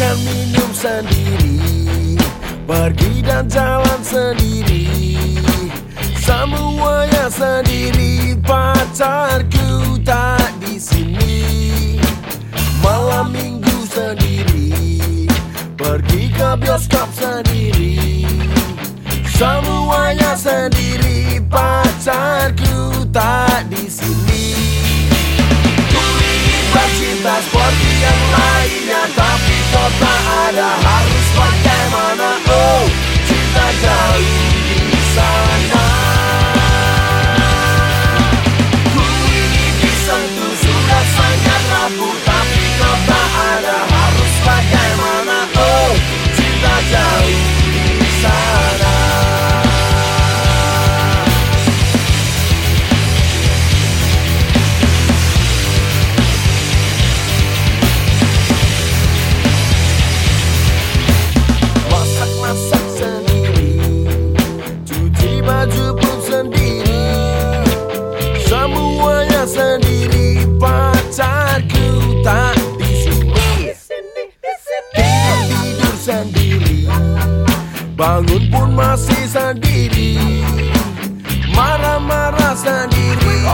makan minum sendiri. Pergi dan jalan sendiri. Semuanya sendiri pacarku tak di sini. Malam minggu sendiri. Pergi ke bioskop sendiri. Semuanya sendiri pacarku tak di sini. Cinta sporty paarahan Bangun pun masih sendiri. Marah-marah sendiri.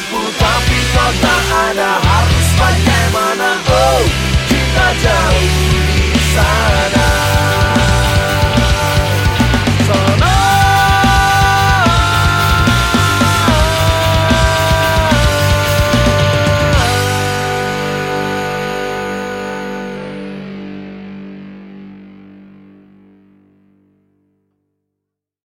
I